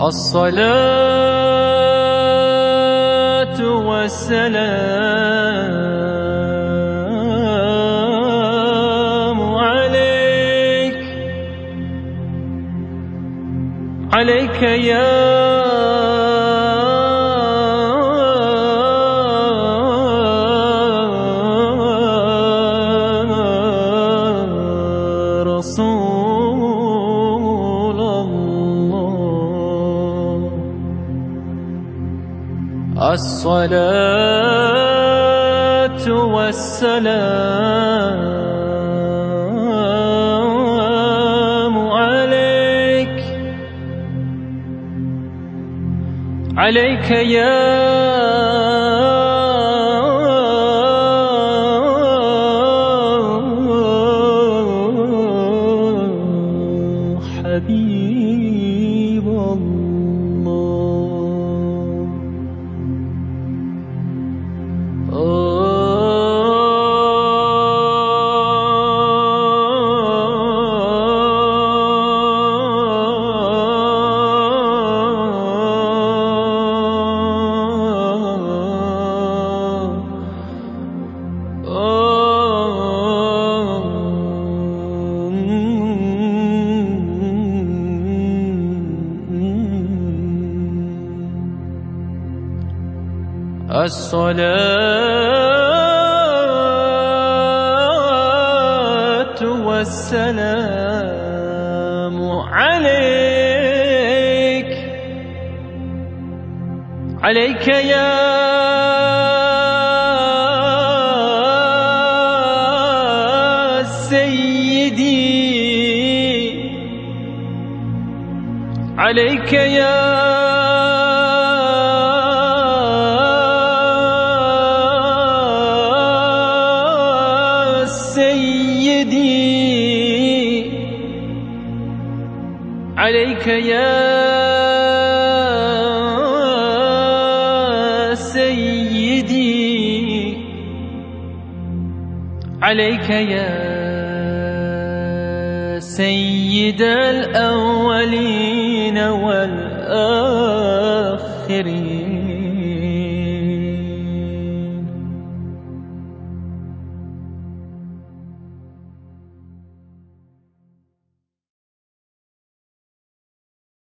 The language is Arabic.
الصلاة والسلام عليك. عليك يا الصلاة والسلام عليك. عليك يا حبيب الله. الصلاة والسلام عليك. عليك يا سيدي. عليك يا سيدي. عليك يا سيدي. عليك يا سيد الأولين والآخرين.